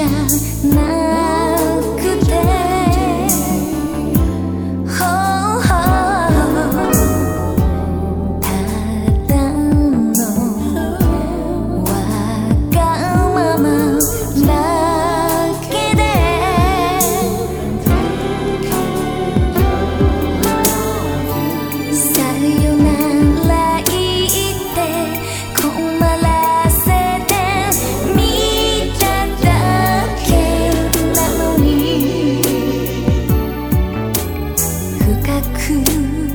想那 could